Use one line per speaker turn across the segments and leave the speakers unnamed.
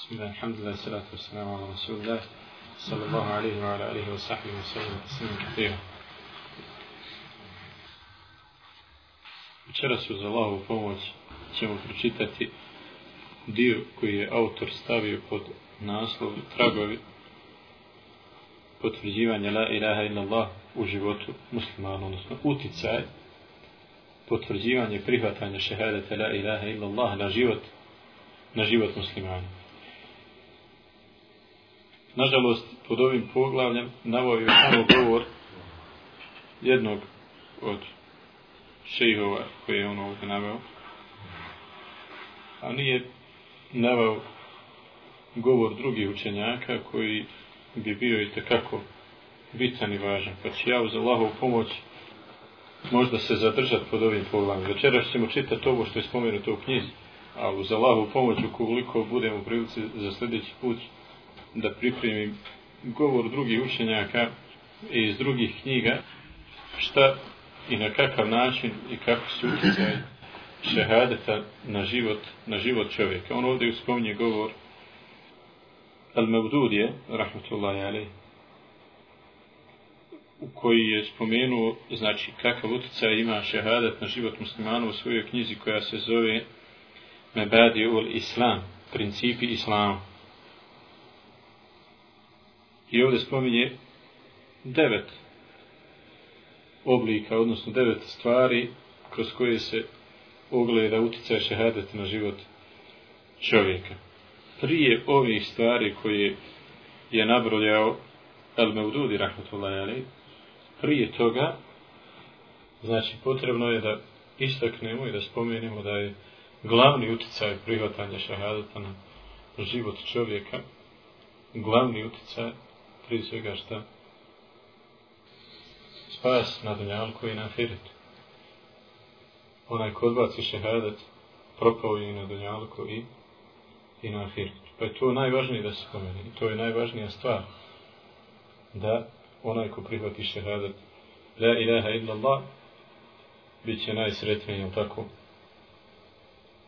بسم الله الحمد لله والصلاة والسلام على رسول الله صلى الله عليه وعلى آله وصحبه وسلم تسليما كثيرا Večeras uz Allahovu pomoć ćemo pročitati dio koji je autor stavio pod naslov tragovi potvrđivanja la ilaha illallah u životu muslimana, odnosno uticaj potvrđivanje prihvatanja šehadete la ilaha illallah na život na život muslimana. Nažalost, pod ovim poglavljem navojio samo govor jednog od šejhova koji je on ovdje naveo, a nije naveo govor drugih učenjaka koji bi bio i tekako bitan i važan. Pa ću ja uz Allahovu pomoć možda se zadržati pod ovim poglavljem. Večeras ćemo čitati ovo što je spomenuto u knjizi, a uz Allahovu pomoć ukoliko budemo u prilici za sljedeći put da pripremim govor drugih učenjaka iz drugih knjiga šta i na kakav način i kako se utjecaj šehadeta na život, na život čovjeka. On ovdje uspominje govor Al-Mavdudije, rahmatullahi alaih, u koji je spomenuo, znači, kakav utjecaj ima šehadet na život muslimana u svojoj knjizi koja se zove Mebadi ul Islam, principi Islama. I ovdje spominje devet oblika, odnosno devet stvari kroz koje se ogleda utjecaj šehadeta na život čovjeka. Prije ovih stvari koje je nabrojao El Meududi, rahmatullahi ali, prije toga, znači potrebno je da istaknemo i da spomenemo da je glavni utjecaj prihvatanja šehadeta na život čovjeka, glavni utjecaj prije svega šta? Spas na dunjalku i na ahiretu. Onaj ko odbaci šehadet, propao i na dunjalku i, i na ahiretu. Pa je to najvažnije da se spomeni. I to je najvažnija stvar. Da onaj ko prihvati šehadet, la ilaha illallah, bit će najsretniji, jel tako?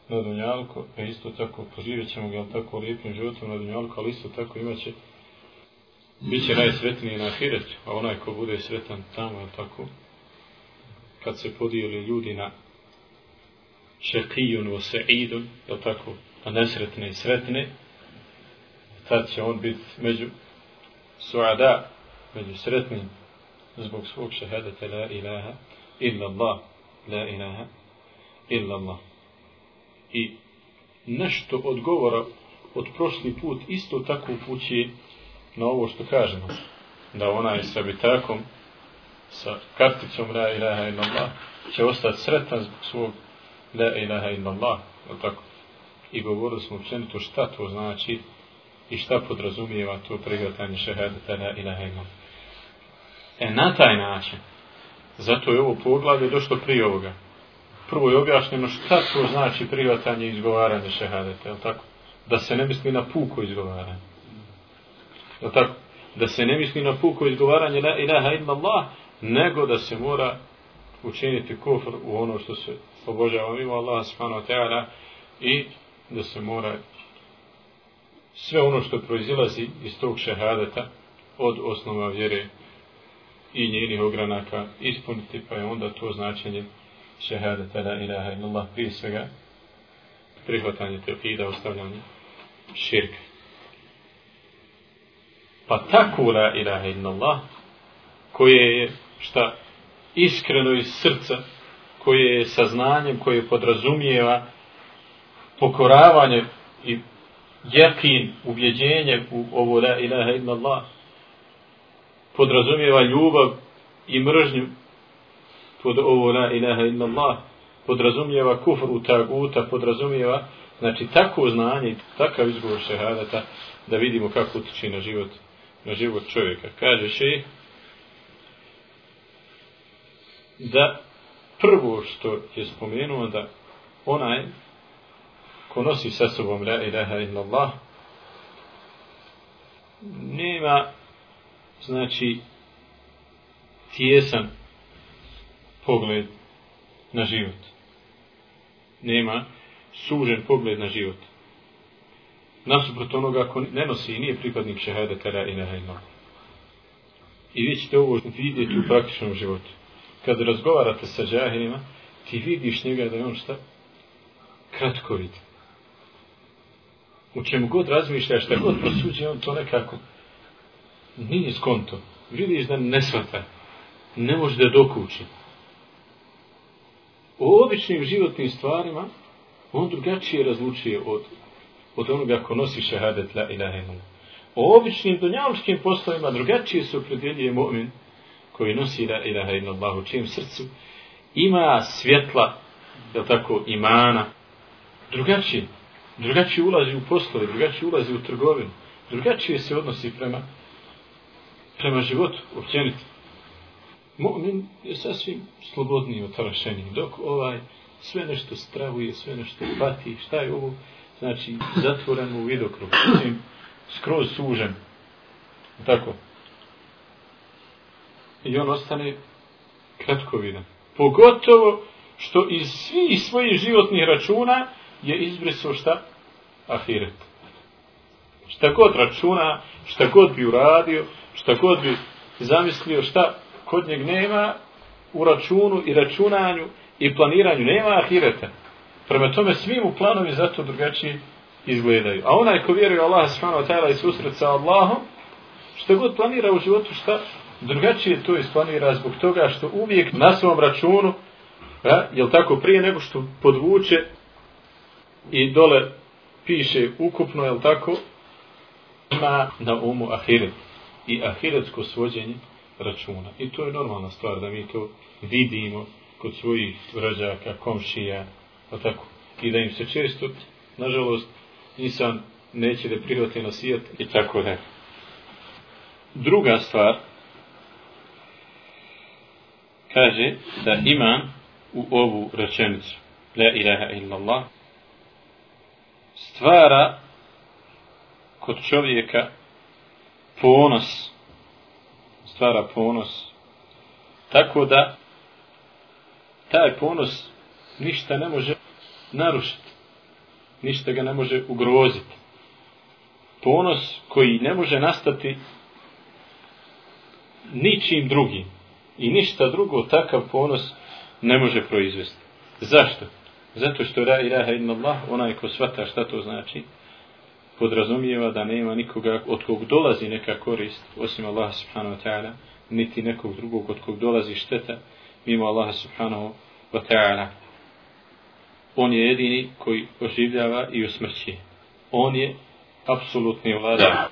Na dunjalku, a isto tako poživjet ćemo ga, tako, lijepim životom na dunjalku, ali isto tako imat će Biće najsretniji na ahiretu, a onaj ko bude sretan tamo, je tako? Kad se podijeli ljudi na šekijun o seidun, je tako? Na nesretne i sretne, tad će on biti među suada, među sretnim, zbog svog šehadete la ilaha illa Allah, la ilaha illa Allah. I nešto od govora od prošli put isto tako upući na ovo što kažemo, da onaj sa bitakom, sa karticom la ilaha illallah, će ostati sretan zbog svog la ilaha illallah, tako? I govorili smo općenito šta to znači i šta podrazumijeva to prihvatanje šehadeta la ilaha illallah. E na taj način, zato je ovo poglavlje došlo prije ovoga. Prvo je objašnjeno šta to znači prihvatanje i izgovaranje šehadeta, je tako? Da se ne misli na puko izgovaranje je tako? Da se ne misli na puko izgovaranje la ilaha illa Allah, nego da se mora učiniti kufr u ono što se obožava mimo Allah subhanahu wa ta'ala i da se mora sve ono što proizilazi iz tog šehadeta od osnova vjere i njenih ogranaka ispuniti, pa je onda to značenje šehadeta la ilaha illa Allah prije svega prihvatanje teokida, ostavljanje širka. Pa tako la ilaha illallah, koje je šta iskreno iz srca, koje je saznanjem, koje podrazumijeva pokoravanje i jakin ubjeđenje u ovo la ilaha illallah, podrazumijeva ljubav i mržnju pod ovo la ilaha illallah, podrazumijeva kufr u taguta, podrazumijeva, znači tako znanje takav izgovor šehadata da vidimo kako utiče na život na život čovjeka. Kaže še da prvo što je spomenuo da onaj ko nosi sa sobom la ilaha illallah nema znači tijesan pogled na život. Nema sužen pogled na život nasuprot onoga ko ne nosi i nije pripadnik šehadeta la ilaha illa I vi ćete ovo vidjeti u praktičnom životu. Kad razgovarate sa džahilima, ti vidiš njega da je on šta? Kratko vidi. U čemu god razmišlja, šta god prosuđe, on to nekako nije skonto. Vidiš da ne svata. Ne može da dokući. O običnim životnim stvarima, on drugačije razlučuje od, od onoga ko nosi šehadet la ilaha illallah. O običnim dunjavskim poslovima drugačije se opredjeljuje mu'min koji nosi la ilaha illallah u čijem srcu ima svjetla, je tako, imana, drugačije, drugačije ulazi u poslove, drugačije ulazi u trgovinu, drugačije se odnosi prema prema životu, općenito. Mu'min je sasvim slobodniji od trašenja, dok ovaj sve nešto stravuje, sve nešto pati, šta je ovo? Znači, zatvoren u vidokrug, mislim, skroz sužen. Tako. I on ostane kratko vidan. Pogotovo što iz svih svojih životnih računa je izbrisao šta? Ahiret. Šta god računa, šta god bi uradio, šta god bi zamislio šta kod njeg nema u računu i računanju i planiranju nema ahireta. Prema tome svi mu planovi zato drugačiji izgledaju. A onaj ko vjeruje Allah subhanahu wa ta'ala i susret sa Allahom, što god planira u životu, šta drugačije to isplanira zbog toga što uvijek na svom računu, ja, jel tako, prije nego što podvuče i dole piše ukupno, jel tako, ima na umu ahiret i ahiretsko svođenje računa. I to je normalna stvar da mi to vidimo kod svojih rođaka, komšija, o tako. I da im se često, nažalost, insan neće da prihvate na i tako da. Druga stvar, kaže da ima u ovu rečenicu, la ilaha illallah, stvara kod čovjeka ponos, stvara ponos, tako da taj ponos ništa ne može narušiti, ništa ga ne može ugroziti. Ponos koji ne može nastati ničim drugim i ništa drugo takav ponos ne može proizvesti. Zašto? Zato što ra ilaha illallah, onaj ko svata šta to znači, podrazumijeva da nema nikoga od kog dolazi neka korist, osim Allaha subhanahu wa ta'ala, niti nekog drugog od kog dolazi šteta, mimo Allaha subhanahu wa ta'ala. On je jedini koji oživljava i usmrći. On je apsolutni vladar.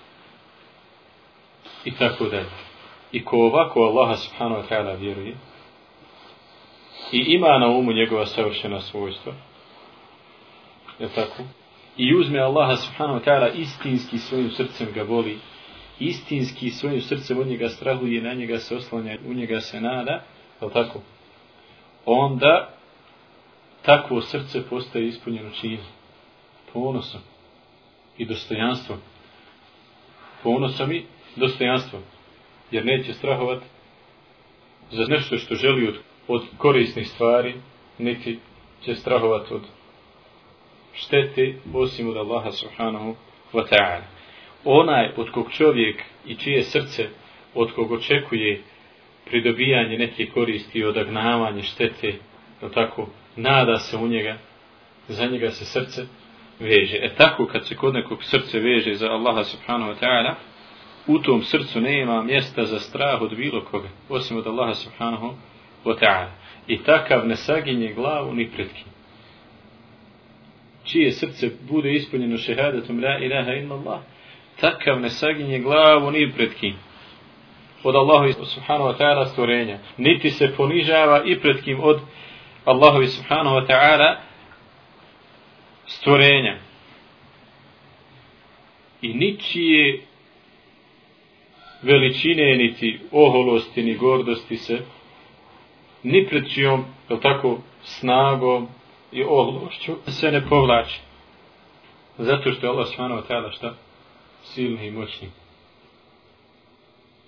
I tako dalje. I ko ovako Allaha subhanahu wa ta'ala vjeruje i ima na umu njegova savršena svojstva, je tako? I uzme Allaha subhanahu wa ta'ala istinski svojim srcem ga voli, istinski svojim srcem od njega strahuje, na njega se oslanja, u njega se nada, je tako? Onda takvo srce postaje ispunjeno čim? Ponosom i dostojanstvom. Ponosom i dostojanstvom. Jer neće strahovati za nešto što želi od, od korisnih stvari, niti će strahovati od štete osim od Allaha subhanahu wa ta'ala. Onaj od kog čovjek i čije srce od kog očekuje pridobijanje neke koristi i odagnavanje štete, tako, nada se u njega, za njega se srce veže. E tako kad se kod nekog srce veže za Allaha subhanahu wa ta'ala, u tom srcu nema mjesta za strah od bilo koga, osim od Allaha subhanahu wa ta'ala. I takav ne saginje glavu ni pred kim. Čije srce bude ispunjeno šehadetom la ilaha illa Allah, takav ne saginje glavu ni pred kim. Od Allaha subhanahu wa ta'ala stvorenja. Niti se ponižava i pred kim od Allahovi subhanahu wa ta'ala stvorenja. I ničije veličine, niti oholosti, ni gordosti se ni pred čijom, je tako, snagom i ohološću se ne povlači. Zato što je Allah subhanahu wa ta'ala šta? Silni i moćni.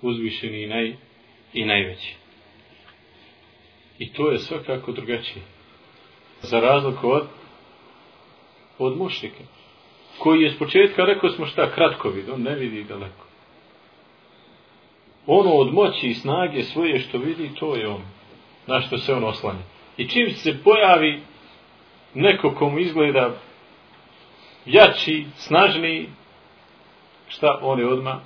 Uzvišeni i, naj, i najveći. I to je svakako drugačije. Za razliku od, od mušike. koji je s početka rekao smo šta kratko vid, on ne vidi daleko. Ono od moći i snage svoje što vidi, to je on. Na što se on oslanja. I čim se pojavi neko komu izgleda jači, snažniji, šta on je odmah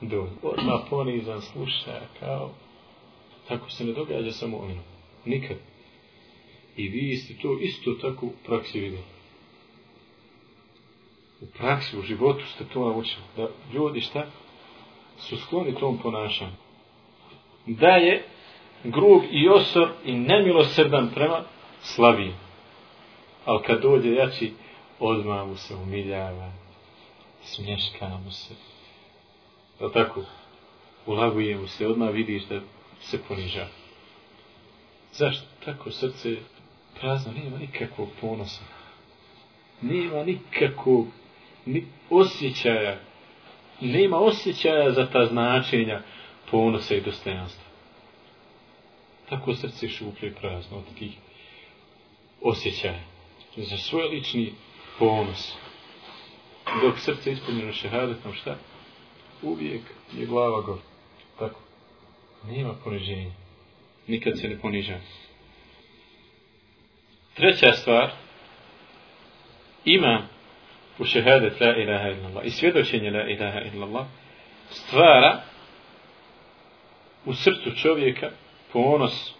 do, odmah ponizan, sluša, kao tako se ne događa samo ono. Nikad. I vi ste to isto tako u praksi vidjeli. U praksi, u životu ste to naučili. Da ljudi šta? Su skloni tom ponašanju. Da je grub i osor i nemilosrdan prema slaviji. Ali kad dođe jači, odmah mu se umiljava. Smješka mu se. Da tako? Ulaguje mu se, odmah vidiš da se poniža. Zašto? Tako srce prazno, nema nikakvog ponosa. Nema nikakvog ni osjećaja. Nema osjećaja za ta značenja ponosa i dostojanstva. Tako srce šuplje prazno od tih osjećaja. Za svoj lični ponos. Dok srce ispunjeno šehadetom, šta? Uvijek je glava gor. Tako. Nema poniženja. Nikad se ne poniža. Treća stvar, ima u šehadet la ilaha illallah i svjedočenje la ilaha illallah stvara u srcu čovjeka ponos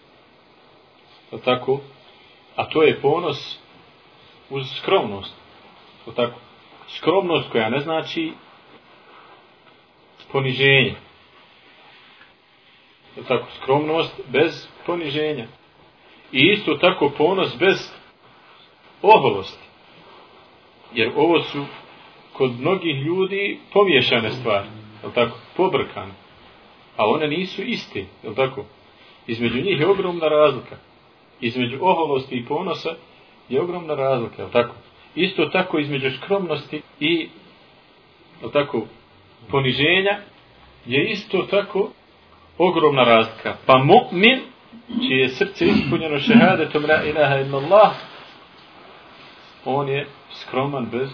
o tako a to je ponos uz skromnost o tako skromnost koja ne znači poniženje tako? Skromnost bez poniženja. I isto tako ponos bez oholosti. Jer ovo su kod mnogih ljudi pomiješane stvari je tako? Pobrkane. A one nisu iste je tako? Između njih je ogromna razlika. Između oholosti i ponosa je ogromna razlika, je tako? Isto tako između skromnosti i je tako, poniženja je isto tako ogromna razlika. Pa mu'min, čije srce ispunjeno šehadetom la ilaha illallah, on je skroman bez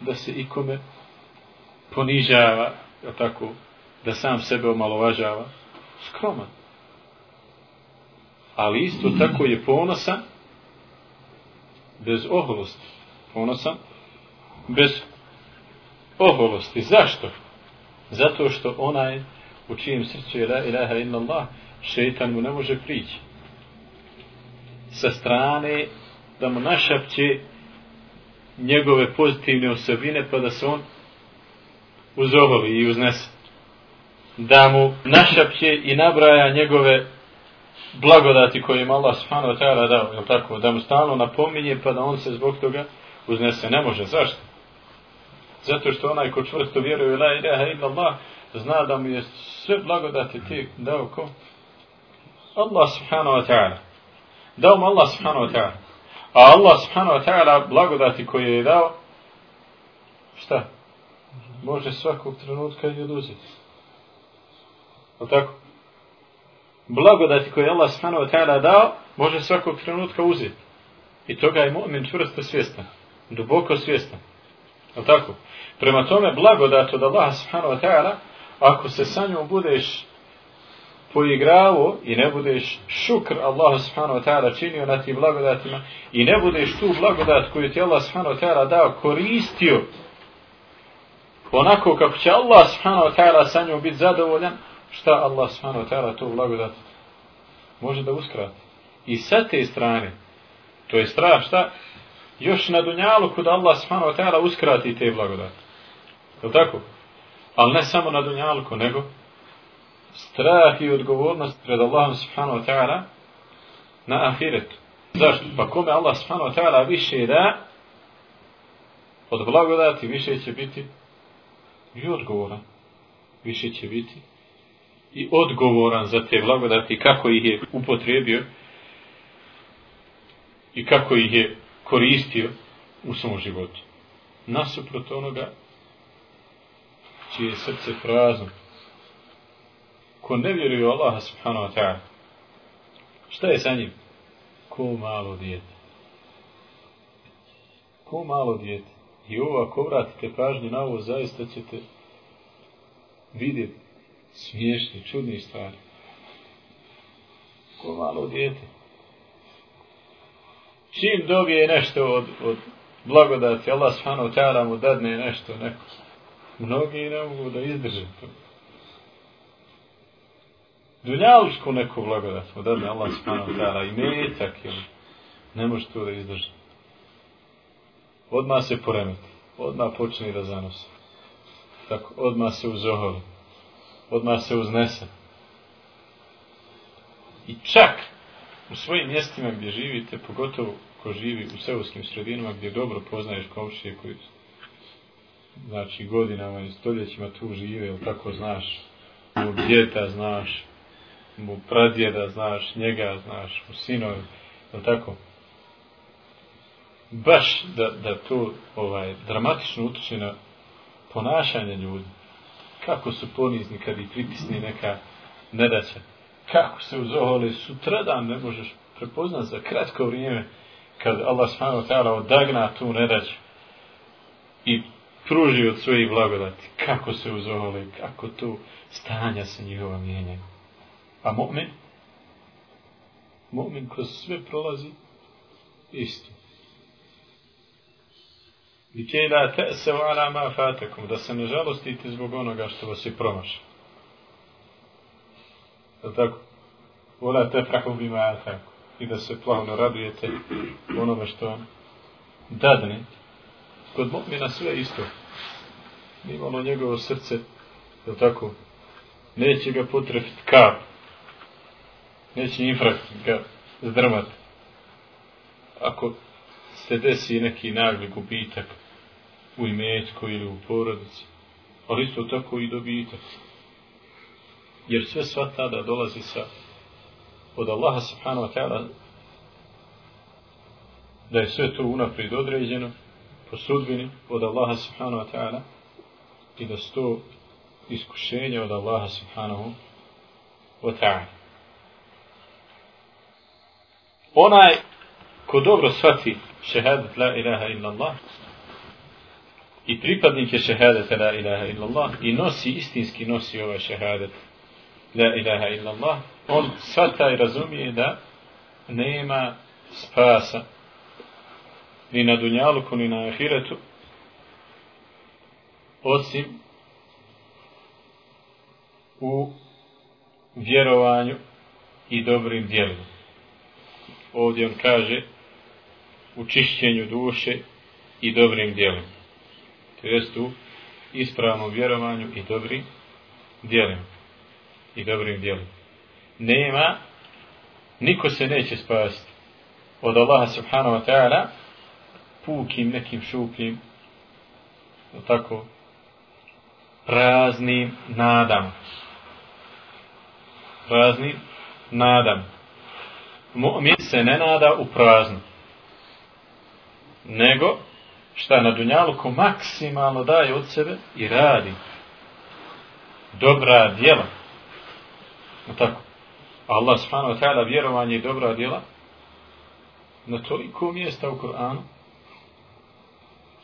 da se ikome ponižava, je tako, da sam sebe omalovažava. Skroman ali isto tako je ponosan bez oholosti. Ponosan bez oholosti. Zašto? Zato što onaj u čijem srcu je la ilaha illa Allah, šeitan mu ne može prići. Sa strane da mu našapće njegove pozitivne osobine pa da se on uzoholi i uznese. Da mu našapće i nabraja njegove blagodati koje im Allah subhanahu wa ta'ala dao, je tako? Da mu stalno napominje pa da on se zbog toga uznese. Ne može. Zašto? Zato što onaj ko čvrsto vjeruje la ilaha illa Allah zna da mu je sve blagodati ti dao ko? Allah subhanahu wa ta'ala. Dao mu Allah subhanahu wa ta'ala. A Allah subhanahu wa ta'ala blagodati koje je dao šta? Može svakog trenutka i oduzeti. O tako? blagodati koje Allah subhanahu wa ta'ala dao, može svakog trenutka uzeti. I toga je mu'min čvrsto svjestan. Duboko svjestan. O tako? Prema tome, blagodat od Allah subhanahu wa ta'ala, ako se sa njom budeš poigravo i ne budeš šukr Allah subhanahu wa ta'ala činio na tim blagodatima i ne budeš tu blagodat koju ti Allah subhanahu wa ta'ala dao koristio onako kako će Allah subhanahu wa ta'ala sa njom biti zadovoljan, šta Allah subhanahu wa ta'ala to blagodat može da uskrati. I sa te strane, to je strah šta? Još na dunjalu kod Allah subhanahu wa ta'ala uskrati te blagodati. Je tako? Ali ne samo na dunjalku, nego strah i odgovornost pred Allahom subhanahu wa ta'ala na ahiretu. Zašto? Pa kome Allah subhanahu wa ta'ala više da od blagodati više će biti i odgovoran. Više će biti i odgovoran za te blagodati kako ih je upotrijebio i kako ih je koristio u svom životu. Nasuprot onoga čije je srce prazno ko ne vjeruje u Allaha subhanahu wa ta'ala šta je sa njim? ko malo dijete ko malo dijete I ovo, ako vratite pažnju na ovo, zaista ćete vidjeti smiješni, čudni stvari. Ko malo djete. Čim dobije nešto od, od blagodati, Allah subhanahu ta'ala mu dadne nešto, neko. Mnogi ne mogu da izdrže to. Dunjalučku neku blagodat mu dadne Allah subhanahu ta'ala i metak ili ne može to da izdrži. Odmah se poremeti. Odmah počne da zanosi. Tako, odmah se uzoholi. Odmah se uznese. I čak u svojim mjestima gdje živite, pogotovo ko živi u seoskim sredinama gdje dobro poznaješ komšije koji znači godinama i stoljećima tu žive, ili tako znaš, mu djeta znaš, mu pradjeda znaš, njega znaš, mu sinovi, ili tako, baš da, da to ovaj dramatično utiče na ponašanje ljudi. Kako su ponizni kad ih pritisni neka nedaća. Kako se uzohole sutradan ne možeš prepoznat za kratko vrijeme kad Allah subhanahu wa ta'ala odagna tu nedaću i pruži od svojih blagodati. Kako se uzohole, kako tu stanja se njihova mijenja. A mu'min? Mu'min kroz sve prolazi isto. I kej la te'se u ala ma fatekum, da se ne žalostite zbog onoga što vas je promašao. Da tako? Vola te frahu bima ataku. I da se plavno radujete onome što vam dadne. Kod mu'mina sve isto. Nimalo njegovo srce, je tako? Neće ga potrefiti kap. Neće infrakt ga zdrmati. Ako se desi neki nagli gubitak, u imetku ili u porodici, ali isto tako i dobitak. Jer sve sva tada dolazi sa od Allaha subhanahu wa ta'ala da je sve to unaprijed određeno o sudbini od Allaha subhanahu wa ta'ala i da sto iskušenje od Allaha subhanahu wa ta'ala. Onaj ko dobro shvati šehadet la ilaha illa Allah i pripadnik je šehadeta la ilaha illallah i nosi, istinski nosi ovaj šehadet la ilaha illallah, on shvata taj razumije da nema spasa ni na dunjaluku ni na ahiretu osim u vjerovanju i dobrim djelima. Ovdje on kaže u čišćenju duše i dobrim djelima to jest u ispravnom vjerovanju i dobrim djelima. I dobrim djelima. Nema, niko se neće spasiti od Allaha subhanahu wa ta'ala pukim nekim šupim tako praznim nadam. Praznim nadam. Mu'min se ne nada u praznu. Nego šta na dunjaluku maksimalno daje od sebe i radi dobra djela. No tako. Allah subhanahu wa ta'ala vjerovanje i dobra djela na toliko mjesta u Koranu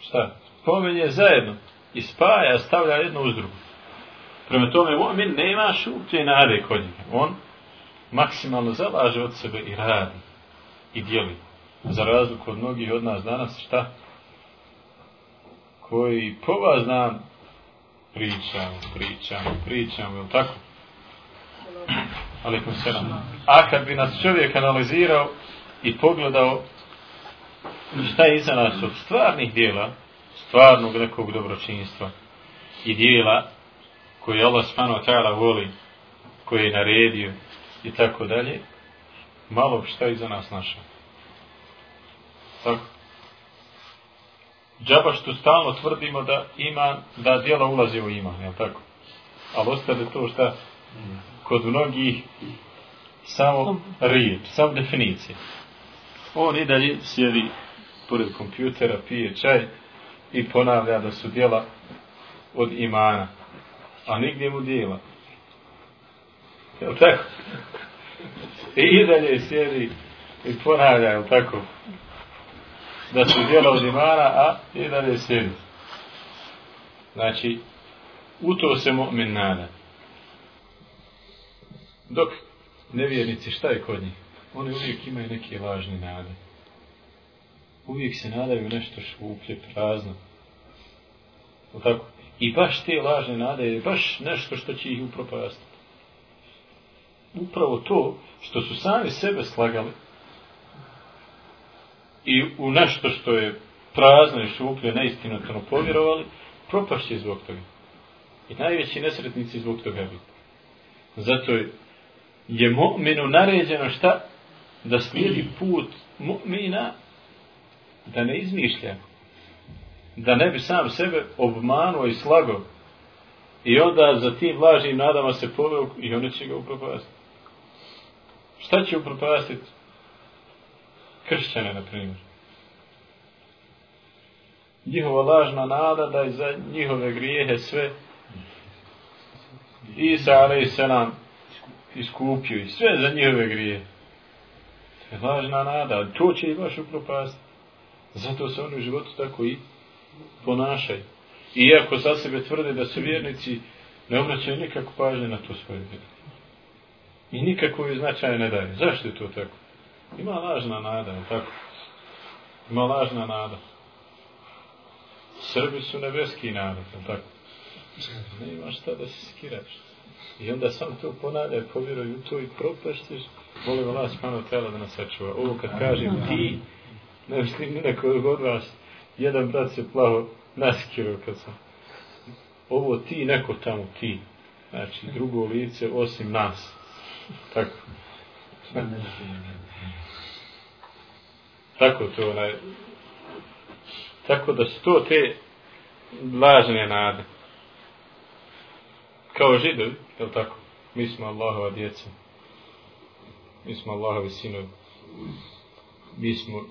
šta? Pomenje zajedno i spaja, stavlja jedno uz drugo. Prema tome, mu'min nema šuplje nade kod njega. On maksimalno zalaže od sebe i radi i dijeli. Za razliku od mnogih od nas danas, šta? koji po vas znam pričam, pričam, pričam, je tako? Alikum selam. A kad bi nas čovjek analizirao i pogledao šta je iza nas od stvarnih dijela, stvarnog nekog dobročinstva i dijela koje Allah spano tajala voli, koje je naredio i tako dalje, malo šta je iza nas našao. Tako džaba što stalno tvrdimo da ima, da dijela ulazi u iman, je tako? Ali ostane to šta kod mnogih samo riječ, samo definicije. On i dalje sjedi pored kompjutera, pije čaj i ponavlja da su dijela od imana. A nigdje mu dijela. Je tako? I dalje sjedi i ponavlja, jel tako? da su djela od imana, a i da ne sjedi. Znači, u to se mu'min nada. Dok nevjernici, šta je kod njih? Oni uvijek imaju neke lažne nade. Uvijek se nadaju nešto šuplje, prazno. O tako? I baš te lažne nade je baš nešto što će ih upropastiti. Upravo to što su sami sebe slagali i u nešto što je prazno i šuplje, neistinotno povjerovali, propašće zbog toga. I najveći nesretnici zbog toga biti. Zato je, je mu'minu naređeno šta? Da slijedi put mu'mina da ne izmišlja. Da ne bi sam sebe obmanuo i slago. I onda za tim lažnim nadama se poveo i one će ga upropastiti. Šta će upropastiti? Kršćane, na primjer. Njihova lažna nada da je za njihove grijehe sve Isa se nam iskupio i sve za njihove grije. To je lažna nada, to će i baš upropastiti. Zato se oni u životu tako i ponašaju. Iako za sebe tvrde da su vjernici, ne obraćaju nikakvu pažnju na to svoje vjernike. I nikako je ne daje. Zašto je to tako? Ima lažna nada, je tako? Ima lažna nada. Srbi su nebeski narod, je tako? Ne imaš šta da se skiraš. I onda sam to ponavljaj, povjeruj u to i propaštiš. Volim Allah, spano tela da nas sačuva. Ovo kad kažem ti, ne mislim ni neko od vas, jedan brat se plavo naskirao kad sam. Ovo ti, neko tamo ti. Znači, drugo lice osim nas. Tako. Tako to onaj. Tako da su to te lažne nade. Kao židovi, je li tako? Mi smo Allahova djeca. Mi smo Allahovi sinovi. Mi smo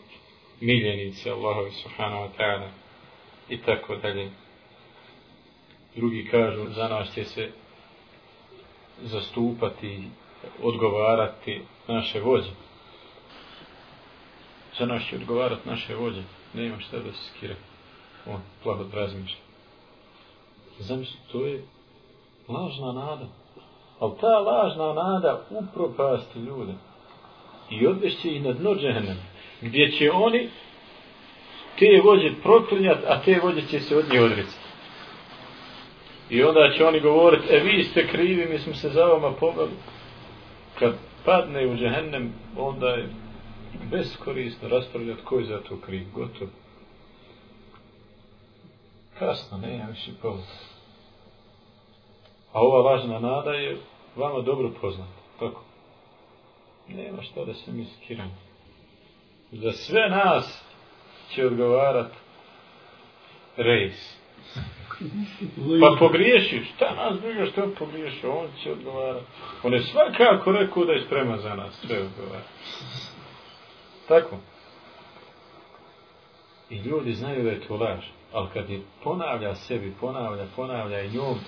miljenici Allahovi subhanahu wa ta'ala. I tako dalje. Drugi kažu, za nas će se zastupati, odgovarati naše vođe. Za nas će odgovarati naše vođe. Nema šta da se skira. On, plaho razmišlja. Zamisli, to je lažna nada. Ali ta lažna nada upropasti ljude. I odvešće ih na dno džehennema. Gdje će oni te vođe proklinjati, a te vođe će se od njih odricati. I onda će oni govoriti, e vi ste krivi, mi smo se za vama pobali. Kad padne u džehennem, onda je beskorisno raspravljati ko je za to kriv. Gotovo. Kasno, ne, ja više povod. A ova važna nada je vama dobro poznata. Kako? Nema šta da se mi skiramo. Za sve nas će odgovarat rejs. Pa pogriješiš, šta nas briga što on pogriješio, on će odgovarat. On je svakako rekao da je spreman za nas, sve odgovara. Tako. I ljudi znaju da je to laž. Ali kad je ponavlja sebi, ponavlja, ponavlja i njom,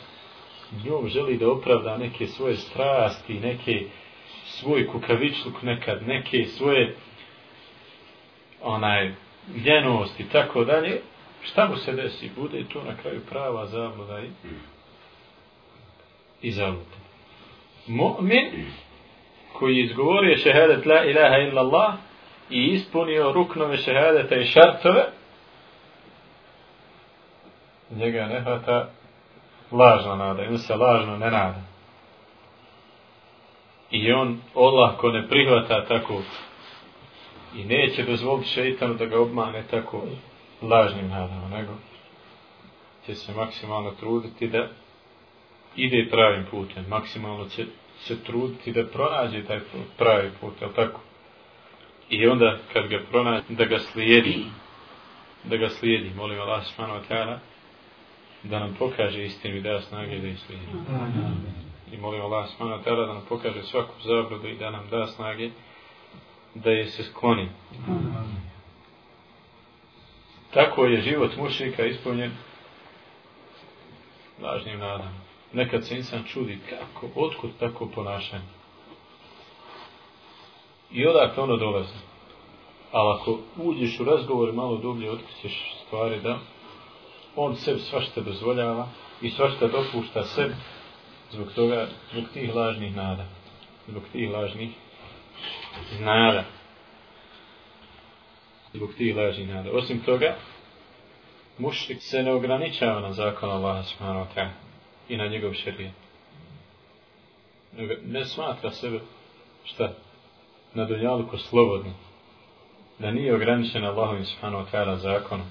njom želi da opravda neke svoje strasti, neke svoj kukavičluk nekad, neke svoje onaj ljenost i tako dalje, šta mu se desi? Bude to na kraju prava zabluda i, i zabluda. Mu'min koji izgovorio šehadet la ilaha illa Allah i ispunio ruknove šehadeta i šartove, njega ne hvata lažna nada, on se lažno ne nada. I on olako ne prihvata tako i neće dozvoliti šeitanu da ga obmane tako lažnim nadama, nego će se maksimalno truditi da ide pravim putem, maksimalno će se truditi da pronađe taj pravi put, je tako? I onda kad ga pronađe, da ga slijedi, da ga slijedi, molim Allah subhanahu wa ta'ala, da nam pokaže istinu i da snage da islini. I molim Allah subhanahu wa ta'ala da nam pokaže svaku zabrodu i da nam da snage da je se skloni. Tako je život mušnika ispunjen lažnim nadam. Nekad se insan čudi kako, otkud tako ponašanje. I odakle ono dolazi. Ali ako uđeš u razgovor malo dublje, otkrićeš stvari da on sebi svašta dozvoljava i svašta dopušta sebi zbog toga, zbog tih lažnih nada. Zbog tih lažnih nada. Zbog tih lažnih nada. Osim toga, mušlik se ne ograničava na zakon Allaha subhanahu wa ta'ala i na njegov šarijet. Ne smatra sebe šta? Na dunjalku slobodno. Da nije ograničen Allahom subhanahu wa ta'ala zakonom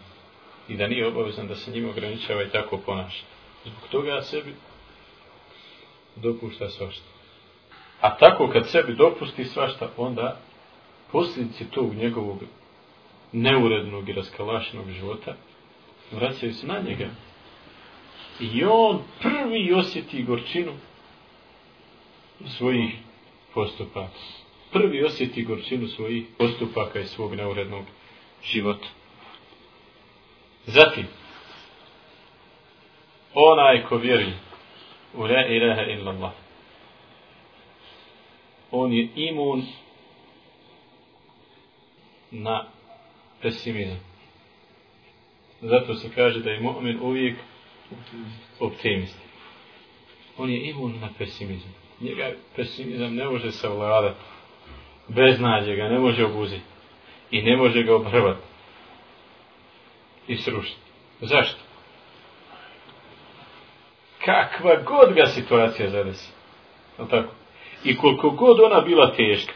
i da nije obavezan da se njim ograničava i tako ponaša. Zbog toga sebi dopušta svašta. A tako kad sebi dopusti svašta, onda posljedice tog njegovog neurednog i raskalašenog života vraćaju se na njega. I on prvi osjeti gorčinu svojih postupaka. Prvi osjeti gorčinu svojih postupaka i svog neurednog života. Zatim, onaj ko vjeri u la ilaha illa Allah, on je imun na pesimizam. Zato se kaže da je mu'min uvijek optimist. On je imun na pesimizam. Njega pesimizam ne može se vladati. Bez nađe ga ne može obuziti. I ne može ga obrvati. I srušiti. Zašto? Kakva god ga situacija zadesi. Tako? I koliko god ona bila teška.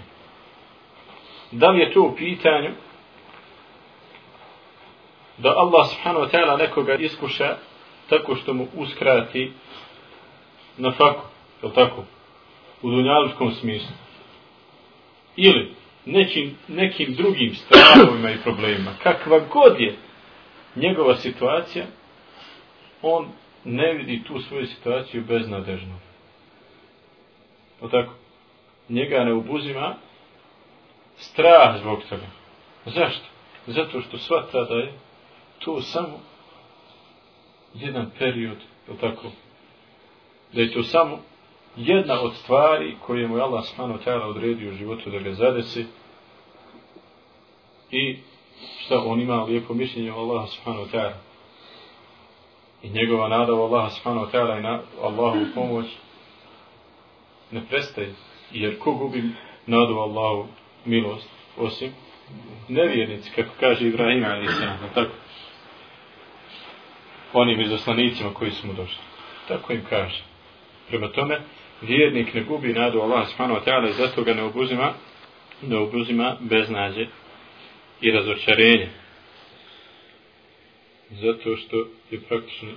Da li je to u pitanju da Allah subhanahu wa ta'ala nekoga iskuša tako što mu uskrati na faku, je tako? U dunjaličkom smislu. Ili nekim, nekim drugim strahovima i problemima. Kakva god je njegova situacija, on ne vidi tu svoju situaciju beznadežno. O tako? Njega ne obuzima strah zbog toga. Zašto? Zato što shvata da je to samo jedan period, je tako? Da je to samo jedna od stvari koje mu je Allah smano tajala odredio u životu da ga zadesi i šta on ima lijepo mišljenje o Allaha subhanahu wa ta'ala i njegova nada u Allaha subhanahu wa ta'ala i na Allahu pomoć ne prestaje jer ko gubi nadu Allahu milost osim nevjernici kako kaže Ibrahim ali se tako onim izaslanicima koji su mu došli. Tako im kaže. Prema tome, vjernik ne gubi nadu Allah subhanahu wa ta'ala i zato ga ne obuzima, ne obuzima beznađe i razočarenje. Zato što je praktično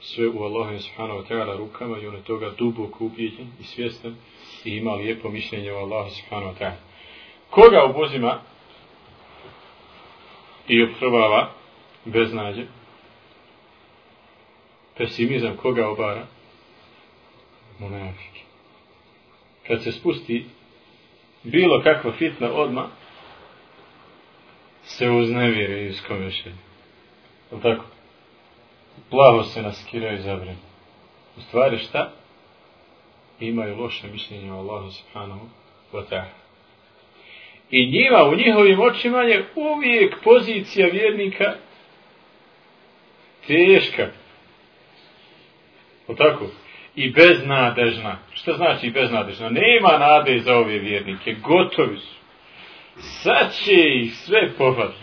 sve u Allahu subhanahu wa ta'ala rukama i on je toga duboko ubijeđen i svjestan i ima lijepo mišljenje o Allahu subhanahu wa ta'ala. Koga obuzima i obtrvava beznađe, pesimizam koga obara? Monafik. Kad se spusti bilo kakva fitna odma se uznevire i iskomeše. Je tako? Plavo se naskiraju i zabrinu. U stvari šta? Imaju loše mišljenje o Allahu subhanahu wa ta'ala. I njima u njihovim očima je uvijek pozicija vjernika teška. O tako? I beznadežna. Što znači beznadežna? Nema nade za ove vjernike. Gotovi su. Sad će ih sve povati.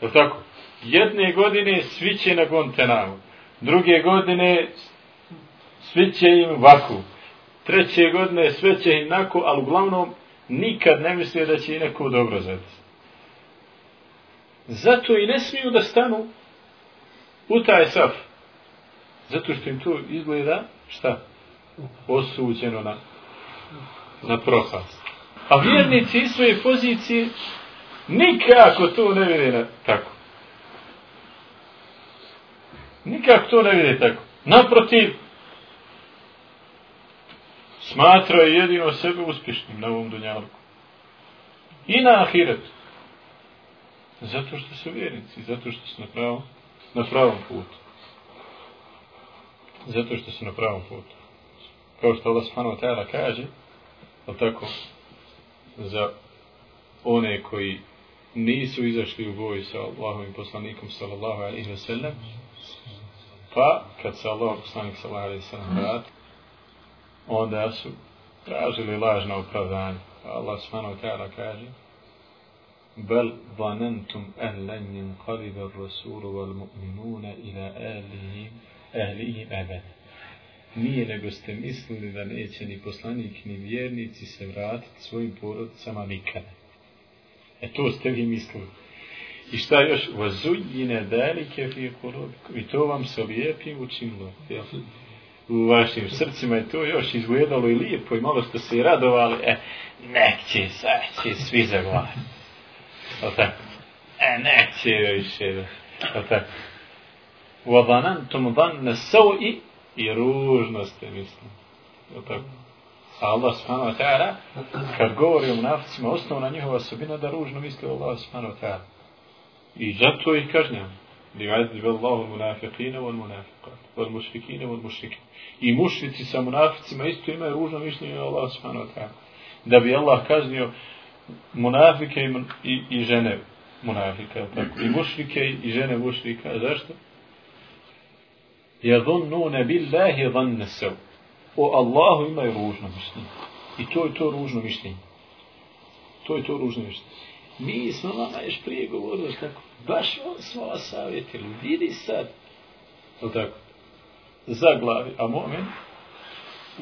O tako? Jedne godine svi će na Guantanamo. Druge godine svi će im vaku. Treće godine sve će im nako, ali uglavnom nikad ne misle da će i neko dobro zati. Zato i ne smiju da stanu u taj saf. Zato što im to izgleda, šta? Osuđeno na, na propast. A vjernici iz svoje pozicije nikako to ne vide na, tako. Nikako to ne vide tako. Naprotiv, smatraju jedino sebe uspješnim na ovom dunjalku. I na ahiretu. Zato što su vjernici, zato što su na pravom, na pravom putu zato što su na pravom putu. Kao što Allah subhanahu ta'ala kaže, ali tako, za one koji nisu izašli u boj sa Allahovim poslanikom sallallahu alaihi wa sallam pa kad se Allah poslanik sallallahu alaihi wa sallam vrati, onda su tražili lažno opravdanje Allah subhanahu wa ta'ala kaže bel vanentum en len jinqaliba rasulu wal mu'minuna ila ahlihim ahlihim abad nije nego ste mislili da neće ni poslanik ni vjernici se vratiti svojim porodicama nikada E to ste vi mislili. I šta još? Vazujine dalike fi kulubikum. I to vam se lijepi učinilo. Jel? U vašim srcima je to još izgledalo i lijepo i malo ste se i radovali. E, nek će, sad će svi zaglavati. O tako. E, nek će više. O tako. Vadanantum van na i i ružno ste mislili. O tako. A Allah subhanahu wa ta'ala, kad govori o munaficima, osnovna njihova osobina da ružno misli Allah subhanahu wa ta'ala. I zato ih kažnjamo. ليعذب الله المنافقين munafiqina wal munafiqat, wal mušrikina wal mušrikin. I mušrici sa munaficima isto imaju ružno mišljenje o Allah subhanahu wa ta'ala. Da bi Allah kaznio munafike i, i, i žene munafika, tako. I mušrike i žene mušrika. Zašto? Jadhunnune billahi dhanne sevu o Allahu imaju ružno mišljenje. I to je to ružno mišljenje. To je to ružno mišljenje. Mi smo vama još prije govorili tako, baš smo vas savjetili, vidi sad. O tako, za glavi, a momen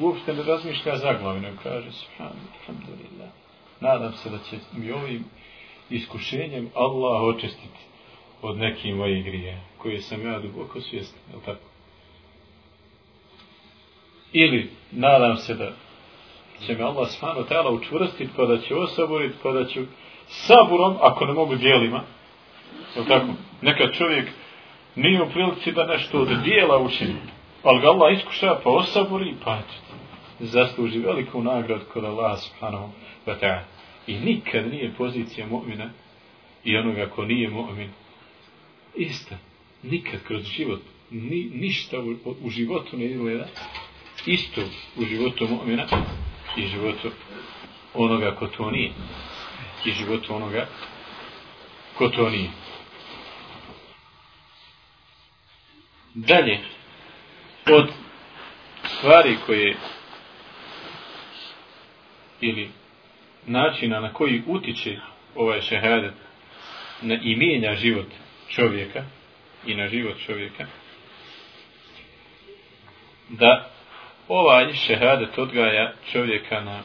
uopšte ne razmišlja za glavi, nego kaže, alhamdulillah, nadam se da će mi ovim iskušenjem Allah očistiti od nekih mojih grije, koje sam ja duboko svjestan, je tako? ili nadam se da će me Allah smano tela učvrstiti pa da će osaboriti pa da ću saburom ako ne mogu dijelima je tako? Neka čovjek nije u prilici da nešto od dijela učini ali ga Allah iskuša pa osaburi, pa zasluži veliku nagradu kod Allah subhanahu wa ta'ala. I nikad nije pozicija mu'mina i onoga ko nije mu'min ista. Nikad kroz život ni, ništa u, u životu ne izgleda isto u životu mu'mina i životu onoga ko to nije. I životu onoga ko to nije. Dalje, od stvari koje ili načina na koji utiče ovaj šehadet na imenja život čovjeka i na život čovjeka da ovaj šehadet odgaja čovjeka na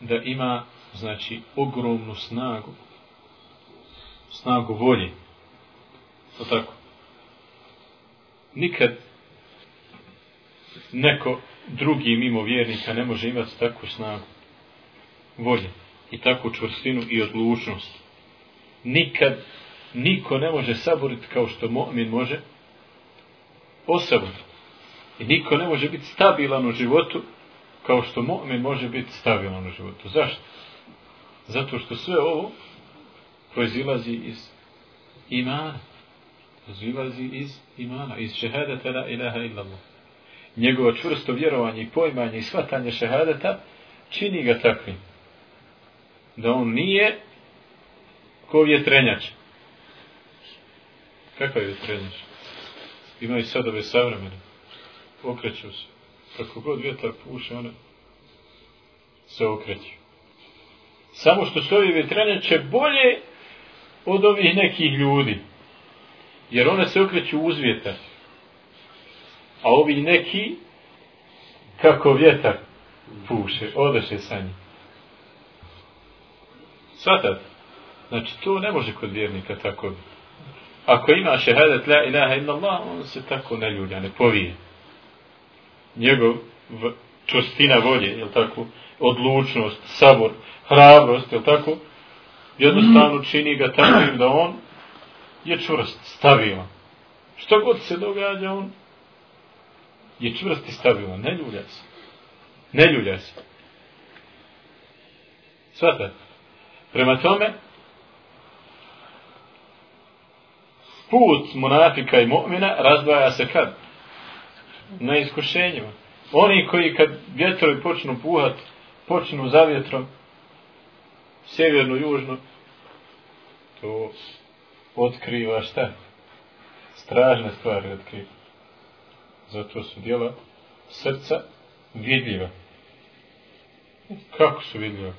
da ima znači ogromnu snagu. Snagu volje. To tako. Nikad neko drugi mimo vjernika ne može imati takvu snagu volje i takvu čvrstinu i odlučnost. Nikad niko ne može saboriti kao što mu'min može osaboriti. I niko ne može biti stabilan u životu kao što mu'min može biti stabilan u životu. Zašto? Zato što sve ovo proizilazi iz imana. Proizilazi iz imana, iz šehadeta la ilaha illallah. Njegovo čvrsto vjerovanje i pojmanje i shvatanje šehadeta čini ga takvim. Da on nije ko vjetrenjač. Kakav je vjetrenjač? Ima i sadove savremene okreću se. Kako god vjetar puše, one se okreću. Samo što su ovi vjetrenjače bolje od ovih nekih ljudi. Jer one se okreću uz vjetar. A ovi neki, kako vjetar puše, odeše sa njim. Svatat. Znači, to ne može kod vjernika tako biti. Ako ima šehadet la ilaha illallah, on se tako ne ljulja, ne povije njegov čustina volje, je tako, odlučnost, sabor, hrabrost, je tako, jednostavno čini ga takvim da on je čvrst, stabilan. Što god se događa, on je čvrst i stabilan, ne ljulja se. Ne ljulja se. Svata. Prema tome, put monafika i mu'mina razdvaja se kad? na iskušenjima. Oni koji kad vjetrovi počnu puhat, počnu za vjetrom, sjeverno, južno, to otkriva šta? Stražne stvari otkriva. Zato su djela srca vidljiva. Kako su vidljiva?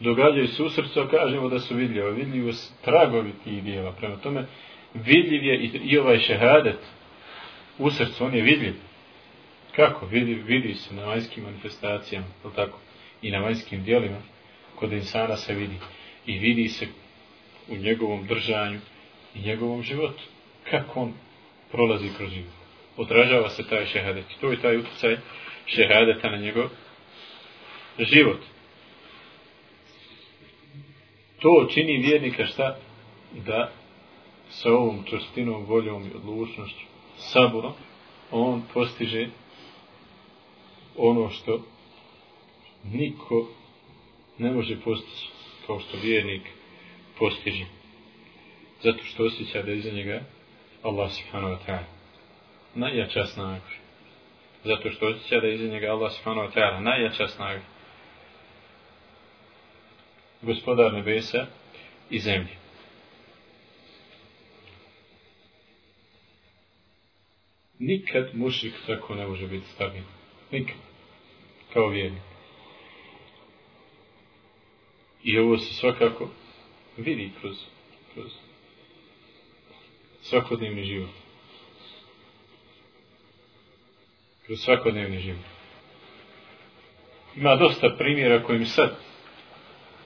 Događaju se u srcu, kažemo da su vidljiva. Vidljivo su tragovi tih djela. Prema tome, vidljiv je i, i ovaj šehadet u srcu, on je vidljiv. Kako? Vidi, vidi se na vanjskim manifestacijama, je tako? I na vanjskim dijelima, kod insana se vidi. I vidi se u njegovom držanju i njegovom životu. Kako on prolazi kroz život. Odražava se taj šehadet. To je taj utjecaj šehadeta na njegov život. To čini vjernika šta? Da sa ovom črstinom, voljom i odlučnošću, saburom, on postiže ono što niko ne može postići kao što vjernik postiže. Zato što osjeća da iza njega Allah subhanahu wa ta'ala najjača snaga. Zato što osjeća da iza njega Allah subhanahu wa ta'ala najjača snaga. Gospodar nebesa i zemlje. Nikad mušik tako ne može biti stabilan. Nikad. Kao vjernik. I ovo se svakako vidi kroz, kroz svakodnevni život. Kroz svakodnevni život. Ima dosta primjera kojim sad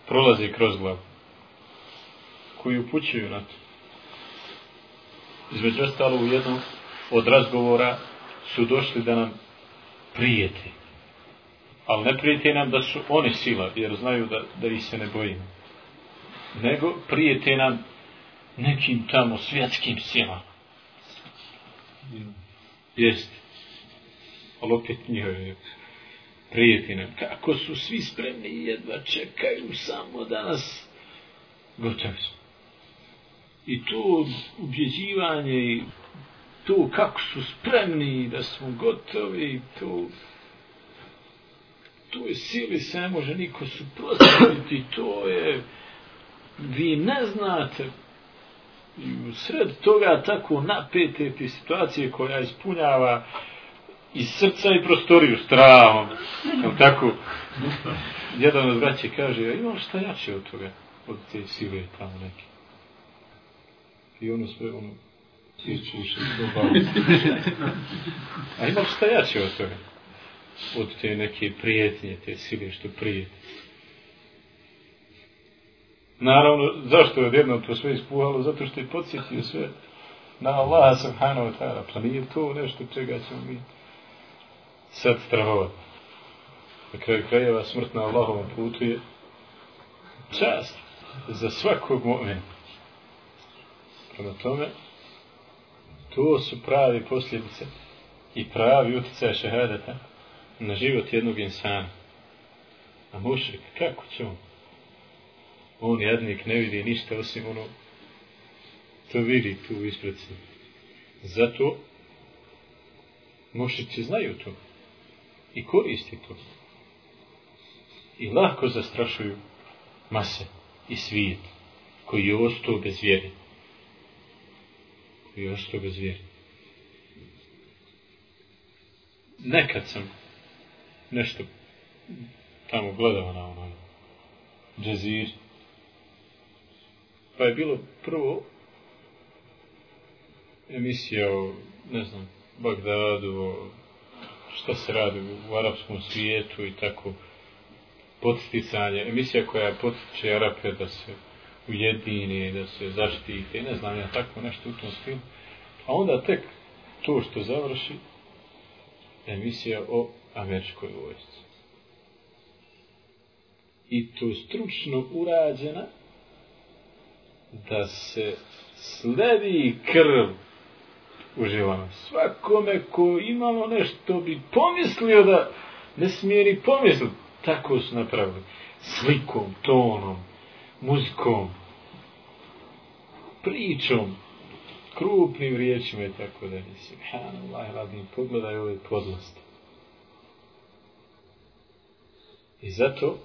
prolazi kroz glavu. Koji upućuju na to. Između ostalo u jednom od razgovora su došli da nam prijeti. Ali ne prijete nam da su oni sila, jer znaju da, da ih se ne bojimo. Nego prijete nam nekim tamo svjetskim silama. Jeste. Ali opet njihove prijeti nam. Kako su svi spremni i jedva čekaju samo da nas gotovi smo. I to ubjeđivanje i to kako su spremni da smo gotovi to to je sili se ne može niko suprostaviti to je vi ne znate. I u sred toga tako napete te situacije koja ispunjava i srca i prostoriju strahom. Jel tako? Jedan od braće kaže ja imam šta jače od toga od te sile tamo neke? I ono sve ono tiču uši a imam šta jače od toga od te neke prijetnje te sile što prijeti Naravno, zašto je odjednom to sve ispuhalo? Zato što je podsjetio sve na Allah subhanahu wa ta'ala. Pa nije to nešto čega ćemo mi sad strahovati. Na kraju krajeva smrt na Allahovom putu je čast za svakog momenta. Prema tome, to su pravi posljedice i pravi utjecaj šehadeta na život jednog insana. A mušik, kako će on? on jednik ne vidi ništa osim ono to vidi tu ispred se. Zato mušici znaju to i koristi to. I lako zastrašuju mase i svijet koji je ostao bez vjere. Koji je ostao bez vjere. Nekad sam nešto tamo gledao na onoj džezir pa je bilo prvo emisija o, ne znam, Bagdadu, o šta se radi u arapskom svijetu i tako podsticanje, emisija koja potiče Arape da se ujedini, da se zaštite, ne znam ja tako nešto u tom stilu. A onda tek to što završi, emisija o američkoj vojsci. I to stručno urađena, da se sledi krv u živonu. Svakome ko imalo nešto bi pomislio da ne smije ni pomisliti. Tako su napravili. Slikom, tonom, muzikom, pričom, krupnim riječima i tako da ne si. Radim, pogledaj ove podlosti. I zato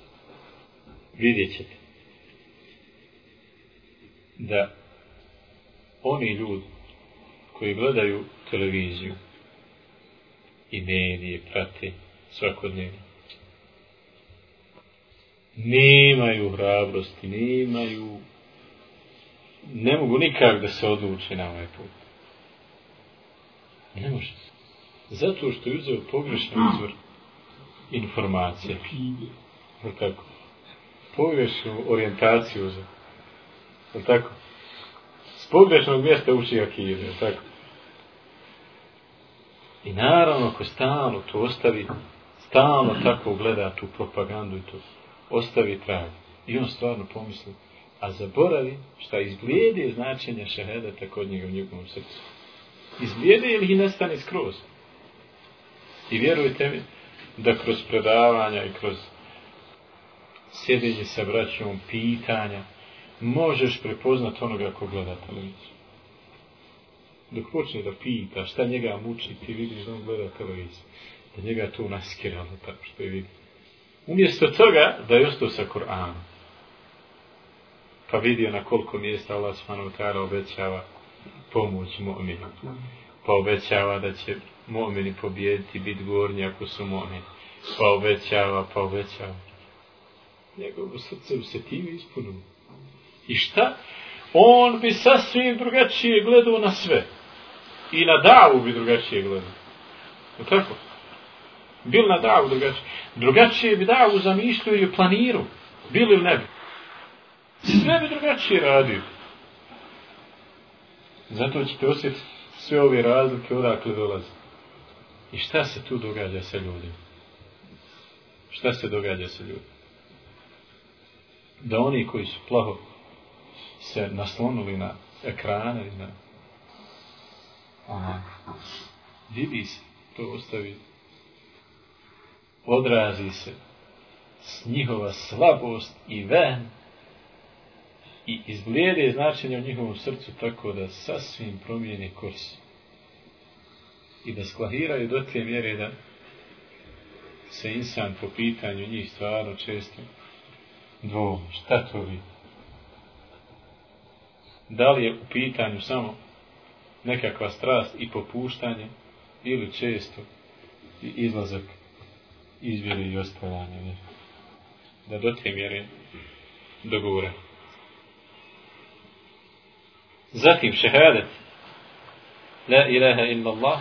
vidjet ćete da oni ljudi koji gledaju televiziju i medije prate svakodnevno nemaju hrabrosti, nemaju ne mogu nikak da se odluče na ovaj put. Ne može. Zato što je uzeo pogrešan izvor informacije. Kako? Pogrešnu orijentaciju za. Je tako? S pogrešnog mjesta uči akide, je tako? I naravno, ako stalno to ostavi, stalno tako gleda tu propagandu i to, ostavi trag. I on stvarno pomisli, a zaboravi šta izglijede značenje šehedeta kod njega u njegovom srcu. Izglijede ili ih nestane skroz. I vjerujte mi da kroz predavanja i kroz sjedenje sa braćom, pitanja, možeš prepoznat onoga ko gleda televiziju. Dok počne da pita šta njega muči, ti vidiš da on gleda televiziju. Da njega to naskiralo ono tako što je vidi. Umjesto toga da je ostao sa Koranom. Pa vidio na koliko mjesta Allah subhanahu ta'ala obećava pomoć mu'minu. Pa obećava da će mu'mini pobijediti, biti gornji ako su mu'mini. Pa obećava, pa obećava. Njegovo srce u se time ispunilo. I šta? On bi sasvim drugačije gledao na sve. I na davu bi drugačije gledao. Je tako? Bil na davu drugačije. Drugačije bi davu zamišljio ili planirao. Bil ili ne bi. Sve bi drugačije radio. Zato ćete osjetiti sve ove razlike odakle dolaze. I šta se tu događa sa ljudima? Šta se događa sa ljudima? Da oni koji su plaho se naslonuli na ekrane i na ona vidi se to ostavi odrazi se s njihova slabost i ven i izglijede značenje u njihovom srcu tako da sasvim promijeni kurs i da sklahiraju do te mjere da se insan po pitanju njih stvarno često dvom, šta to vi? da li je u pitanju samo nekakva strast i popuštanje ili često i izlazak izvjere i ostavljanje da do te mjere dogovore. Zatim šehadet. La ilaha illa Allah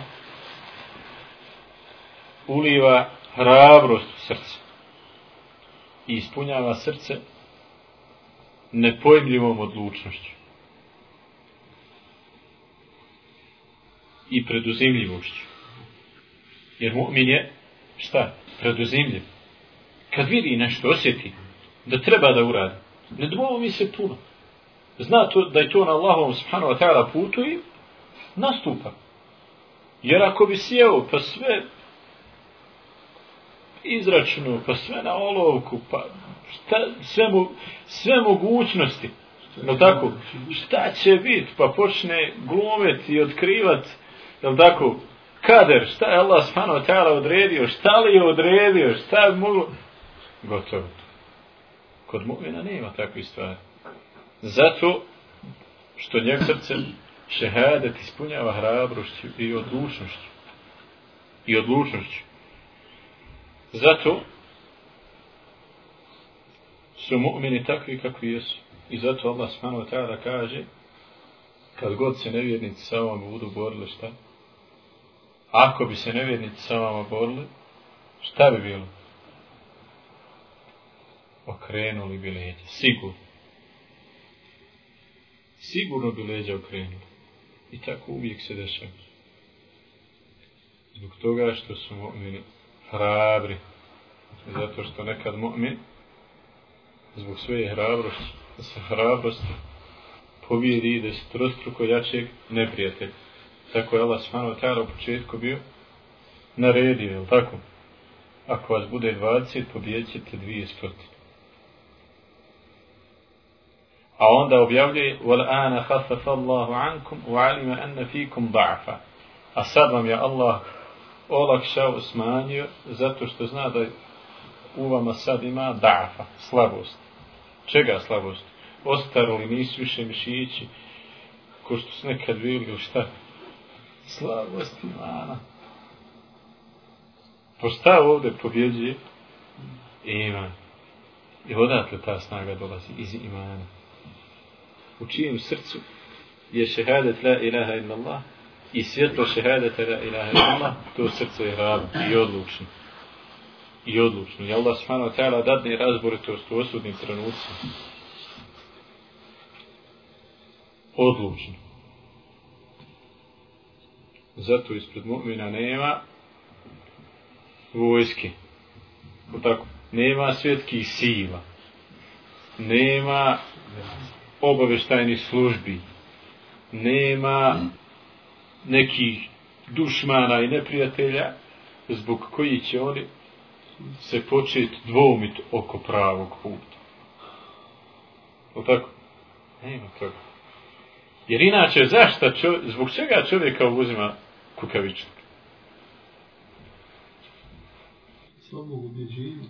uliva hrabrost u srce i ispunjava srce nepojmljivom odlučnošću i preduzimljivošću. Jer mu'min je, šta? Preduzimljiv. Kad vidi nešto, osjeti da treba da uradi, ne dvomi se puno. Zna to, da je to na Allahovom subhanahu wa ta'ala putu i nastupa. Jer ako bi sjeo, pa sve izračunu, pa sve na olovku, pa šta, sve, mu, sve mogućnosti, no tako, šta će biti, pa počne glumeti i otkrivati Jel tako? Kader, šta je Allah subhanahu wa ta'ala odredio? Šta li je odredio? Šta je moglo? Gotovo. Kod mu'mina nema takve stvari. Zato što njeg srce šehadet ispunjava hrabrošću i odlučnošću. I odlučnošću. Zato su mu'mini takvi kakvi jesu. I zato Allah subhanahu wa ta'ala kaže kad god se nevjernici sa vama budu borili šta? Ako bi se nevjernici sa vama borili, šta bi bilo? Okrenuli bi leđa. Sigurno. Sigurno bi leđa okrenuli. I tako uvijek se dešava. Zbog toga što su mu'mini hrabri. Zato što nekad mu'min zbog svoje hrabrosti, sa hrabrosti pobjedi destrostruko jačeg neprijatelja tako je Allah subhanahu wa ta'ala u početku bio naredio, je tako? Ako vas bude 20, pobijet ćete dvije stotine. A onda objavljuje وَلْآنَ خَفَفَ اللَّهُ عَنْكُمْ وَعَلِمَ أَنَّ فِيكُمْ ضَعْفَ A sad vam je Allah olakšao, smanjio, zato što zna da u vama sad ima da'fa, slabost. Čega slabost? ostarili, nisu više mišići, ko što su nekad bili, šta? Slabost imana. Po šta ovdje pobjeđuje? Iman. I odatle ta snaga dolazi iz imana. U čijem srcu je šehadet la ilaha illallah i svjetlo šehadete la ilaha illallah, to srce je hrabno i odlučno. I odlučno. I Allah subhanahu wa ta'ala dadne razboritost u osudnim trenucima. Odlučno. Zato ispred mu'mina nema vojske. O tako, nema svjetkih sila. Nema obaveštajnih službi. Nema nekih dušmana i neprijatelja zbog koji će oni se početi dvomit oko pravog puta. O tako? Nema toga. Jer inače, zašto čovjek, zbog čega čovjeka uzima kukavičnik?
Slabog ubjeđenja.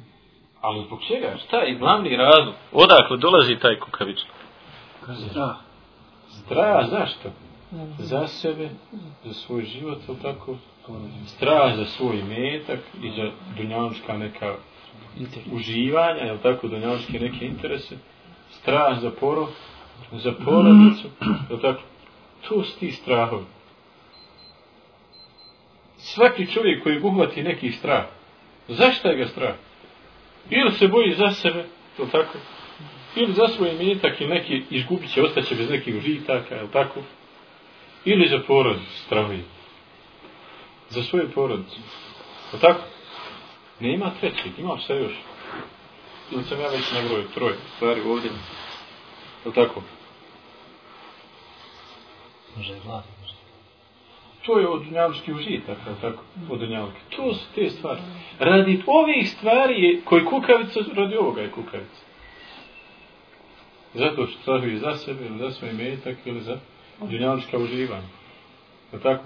Ali zbog čega? Šta je glavni razlog? Odakle dolazi taj kukavičnik?
Strah.
Strah, zašto? Za sebe, za svoj život, ili tako? Strah za svoj metak i za dunjanička neka uživanja, ili tako, dunjaničke neke interese. Strah za porod, za porodicu, ili tako? To su ti strahovi. Svaki čovjek koji uhvati neki strah, zašto je ga strah? Ili se boji za sebe, to tako? Ili za svoj imetak ili neki izgubit će, ostaće bez nekih užitaka, je tako? Ili za porodicu strahuje. Za svoju porodicu. Je tako? Ne ima trećeg, ima sve još. Ili sam ja već na broju, troje stvari ovdje. Je tako?
Može je vlada.
To je od dunjavskih užitaka, tako? Od dunjavke. To su te stvari. Radi ovih stvari je, koji kukavica, radi ovoga je kukavica. Zato što strahuje za sebe ili za svoj metak ili za dunjalička uživanja. Je tako?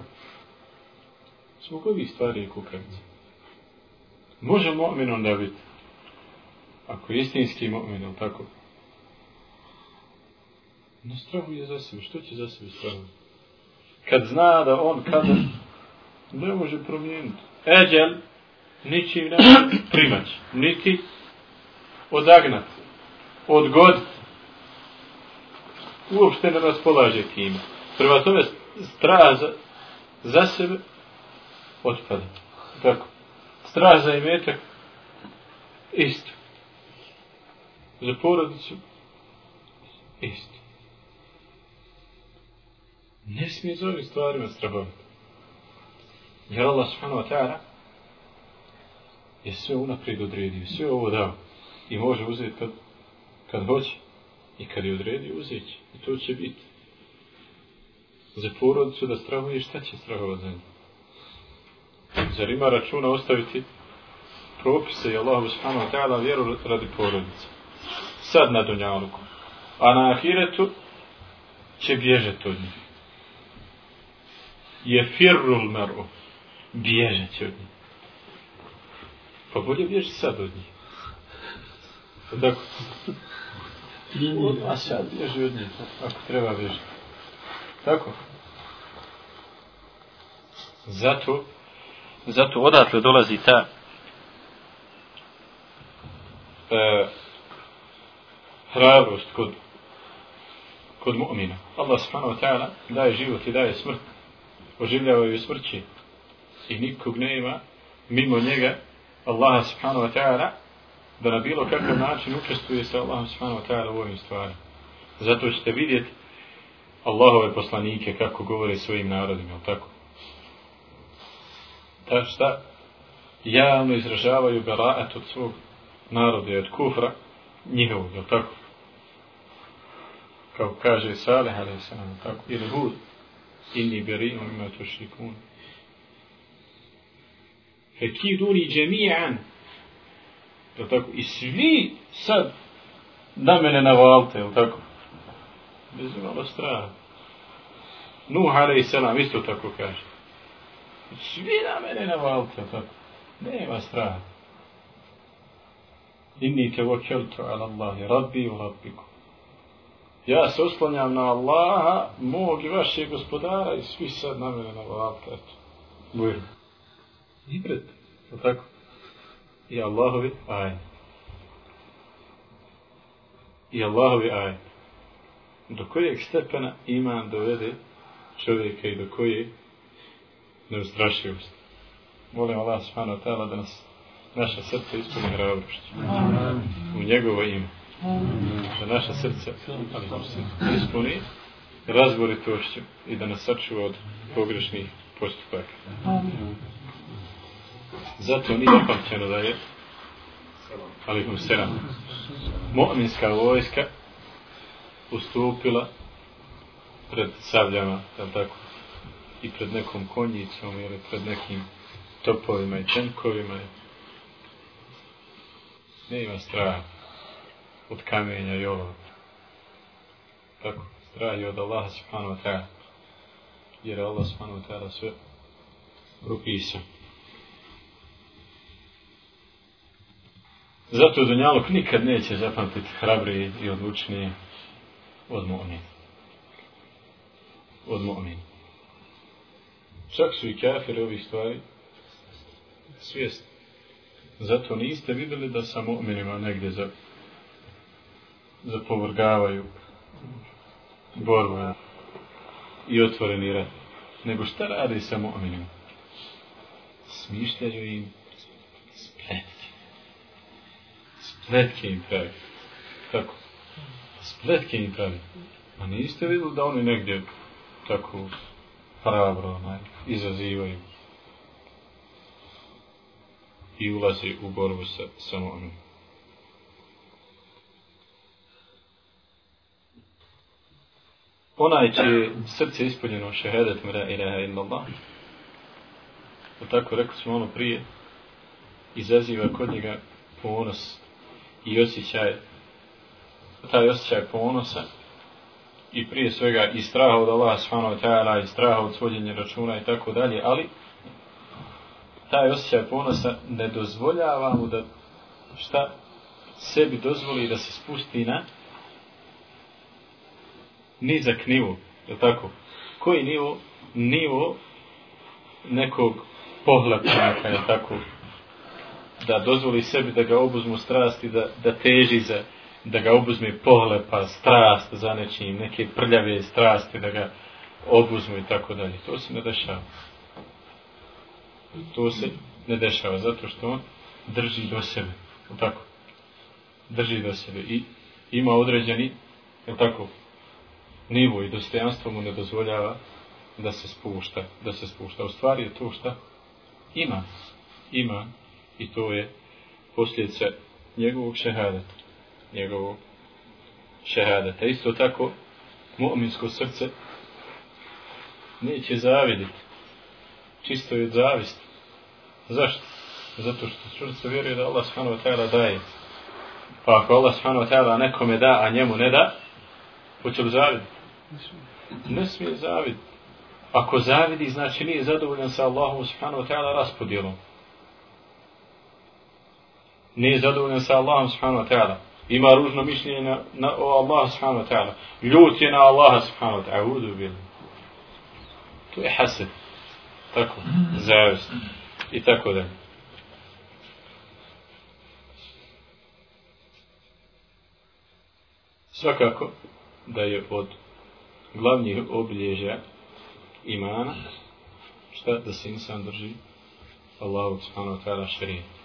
Zbog ovih stvari je kukavica. Može mu'minom da biti. Ako je istinski mu'min, tako? Ne strahuje za sebe. Što će za sebe strahuje? Kad zna da on kada ne može promijeniti. Eđel ničim ne može primać. Niti odagnat. Odgodit. Uopšte ne raspolaže time. Prva tome strah za, za sebe otpada. Tako. Strah za imetak isto. Za porodicu isto. Ne smije za ovim stvarima strahovati. Jer Allah subhanahu wa ta'ala je sve unaprijed odredio, sve ovo dao i može uzeti kad, kad hoće i kad je odredi, uzeći i to će biti. Za porodicu da strahuje šta će strahovati za nju? Zar ima računa ostaviti propise i Allahu subhanahu wa ta'ala vjeru radi porodice? Sad na dunjaluku. A na ahiretu će bježati od njih je firrul meru. Bježe će od njih. Pa bolje bježi sad od njih. Tako. A sad bježi od njih. Ako treba bježi. Tako. Zato, zato odatle dolazi ta e, hrabrost kod kod mu'mina. Allah subhanahu wa ta'ala daje život i daje smrt oživljavaju smrći i nikog nema mimo njega Allaha subhanahu wa ta'ala da na bilo kakav način učestvuje sa Allahom subhanahu wa ta'ala u ovim stvarima. Zato ćete vidjeti Allahove poslanike kako govore svojim narodima, je tako? Da šta? Javno izražavaju beraat od svog naroda i od kufra njihovog, je tako? Kao kaže Salih, ali se nam tako, ili Hud, inni beri'un mimma tushrikun fekiduni džemijan, je tako i svi sad na mene navalite je tako bez imalo ono strana. Nuh alaih isto tako kaže svi na mene navalite je tako nema strana. inni te vokeltu ala Allahi rabbi u rabbiku Ja se oslanjam na Allaha, mog i vašeg gospodara i svi sad na mene na valka. Eto. Bujru. I. Je tako? I Allahovi aj. I Allahovi aj. Do kojeg stepena iman dovede čovjeka i do koje neustrašivosti. Molim Allah subhanahu wa ta'ala da nas naša srca ispuni hrabrošću. U njegovo ime. Da naša srca ispuni razboritošću i da nas sačuva od pogrešnih postupaka. Zato nije opamćeno da je alikum selam mu'minska vojska ustupila pred savljama, tako, i pred nekom konjicom ili pred nekim topovima i tenkovima. Ne ima straha od kamenja i ovo. Tako, strah je od Allaha subhanahu wa ta'ala. Jer je Allah subhanahu wa ta'ala sve propisao. Zato Dunjaluk nikad neće zapamtiti hrabri i odlučni od mu'min. Od mu'min. Čak su i kafiri ovih stvari svijesti. Zato niste videli da sa mu'minima negdje za, za povrgavaju borbu i otvoreni rat. Nego šta radi sa mu'minima? Smišljaju im spletke. Spletke im pravi. Tako. Spletke im pravi. A niste vidjeli da oni negdje tako hrabro onaj, izazivaju i ulazi u borbu sa sa onim. Onaj će srce ispunjeno šehedet mra ilaha illallah, o tako rekli smo ono prije, izaziva kod njega ponos i osjećaj, taj osjećaj ponosa, i prije svega i straha od Allaha subhanahu wa ta'ala i straha od svođenja računa i tako dalje, ali taj osjećaj ponosa ne dozvoljava mu da šta sebi dozvoli da se spusti na nizak nivo, je tako? Koji nivo? Nivo nekog pohlepnika, je tako? Da dozvoli sebi da ga obuzmu strasti, da, da teži za da ga obuzme pohlepa, strast za nečim, neke prljave strasti da ga obuzmu i tako dalje. To se ne dešava. To se ne dešava zato što on drži do sebe. Tako. Drži do sebe i ima određeni je tako nivo i dostojanstvo mu ne dozvoljava da se spušta, da se spušta. U stvari je to šta? Ima. Ima. I to je posljedica njegovog šehadeta njegovog šehadeta. Isto tako, mu'minsko srce neće zaviditi. Čisto je od zavist. Zašto? Zato što srce vjeruje da Allah subhanahu wa ta'ala daje. Pa ako Allah subhanahu wa ta'ala nekome da, a njemu ne da, hoće li zaviditi? Ne smije zaviditi. Ako zavidi, znači nije zadovoljan sa Allahom subhanahu wa ta'ala raspodjelom. Nije zadovoljan sa Allahom subhanahu wa ta'ala ima ružno mišljenje na, na o Allahu subhanahu wa ta'ala. Ljut je na Allah subhanahu wa ta'ala. Udu bil. To je hased. Tako. Zavist. I tako da. Svakako da je od glavnih obilježja imana šta da se insan drži Allahu subhanahu wa ta'ala šarijet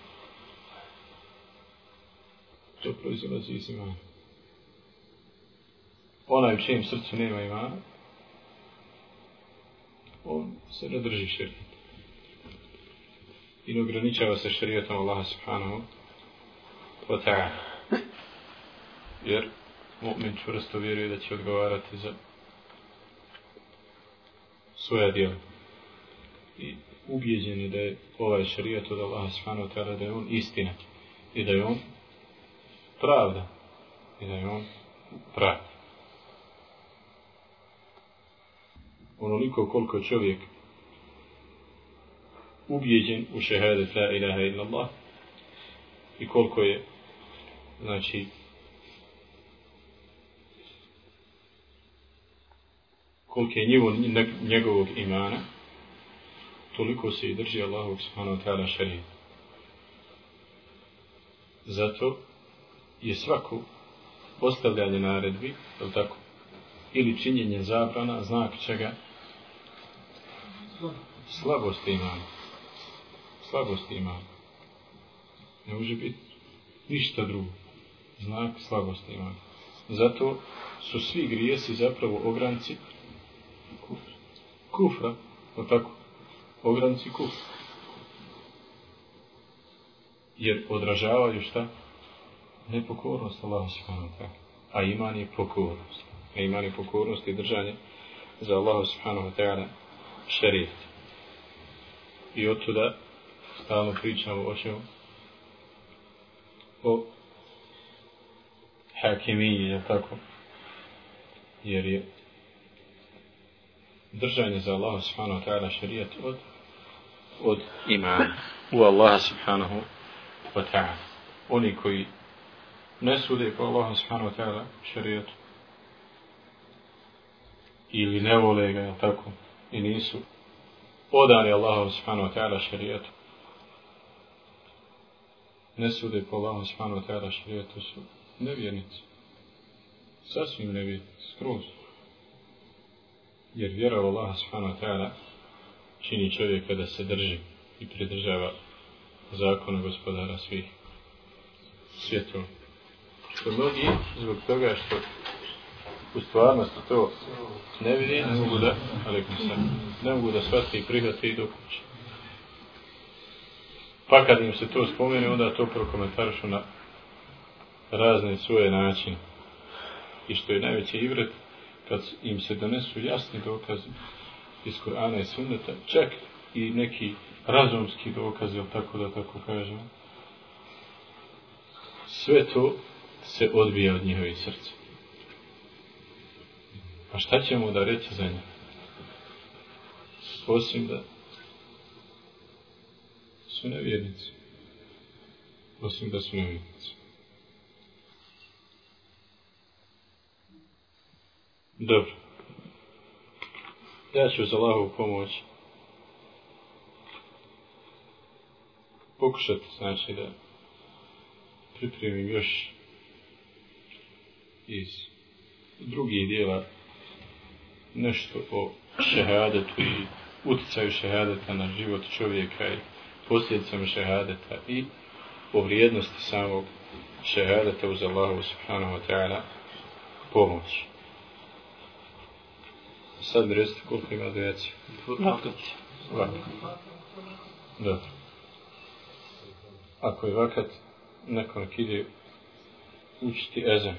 to proizlazi iz imana. Onaj u čijem srcu nema imana, on se ne drži šarijet. I ne ograničava se šarijetom Allaha subhanahu wa ta'ala. Jer mu'min čvrsto vjeruje da će odgovarati za svoja djela. I ubijeđen je da je ovaj šarijet od Allaha subhanahu wa ta'ala da je on istina i da je on pravda i da je on prav. Onoliko koliko čovjek ubijeđen u šehadet la ilaha illallah i koliko je znači koliko je njivo njegovog imana, toliko se i drži Allahu subhanahu wa ta'ala šarijet. Zato je svako postavljanje naredbi, je tako, ili činjenje zabrana, znak čega? Slabost imana. Slabost imana. Ne može biti ništa drugo. Znak slabosti imana. Zato su svi grijesi zapravo ogranci kufra. O tako? Ogranci kufra. Jer odražavaju šta? Nepokornost Allahu subhanahu wa ta'ala. A iman je pokornost. A iman je pokornost i držanje za Allahu subhanahu wa ta'ala šarijet. I od tuda stalno pričamo o čemu? O hakimiji, je tako? Jer je držanje za Allahu subhanahu wa ta'ala šarijet od od imana u Allaha subhanahu wa ta'ala. Oni koji ne sude po Allahom subhanahu wa ta'ala šarijetu ili ne vole ga, tako, i nisu odani Allahu subhanahu wa ta'ala šarijetu ne sude po Allahu subhanahu wa ta'ala šarijetu su nevjernici. Sasvim nevjernici, skroz. Jer vjera u Allaha subhanahu wa ta'ala čini čovjeka da se drži i pridržava zakona gospodara svih svjetova su mnogi zbog toga što u stvarnosti to ne vidi, ne mogu da, ali sam, ne mogu da shvati i prihvati i do kuće. Pa kad im se to spomene, onda to prokomentarišu na razne svoje načine. I što je najveći ivret, kad im se donesu jasni dokazi iz Kur'ana i Sunneta, čak i neki razumski dokazi, tako da tako kažemo, sve to se odbija od njihovih srca. A šta ćemo da reći za njih? Osim da su nevjernici. Osim da su nevjernici. Dobro. Ja ću za Allahovu pomoć pokušati, znači, da pripremim još iz drugih dijela nešto o šehadetu i uticaju šehadeta na život čovjeka i posljedicama šehadeta i o vrijednosti samog šehadeta uz Allahu subhanahu wa ta'ala pomoć. Sad mi recite koliko ima djeci. Vakat. Vakat. Da. Ako je vakat, neko nek ide učiti ezan.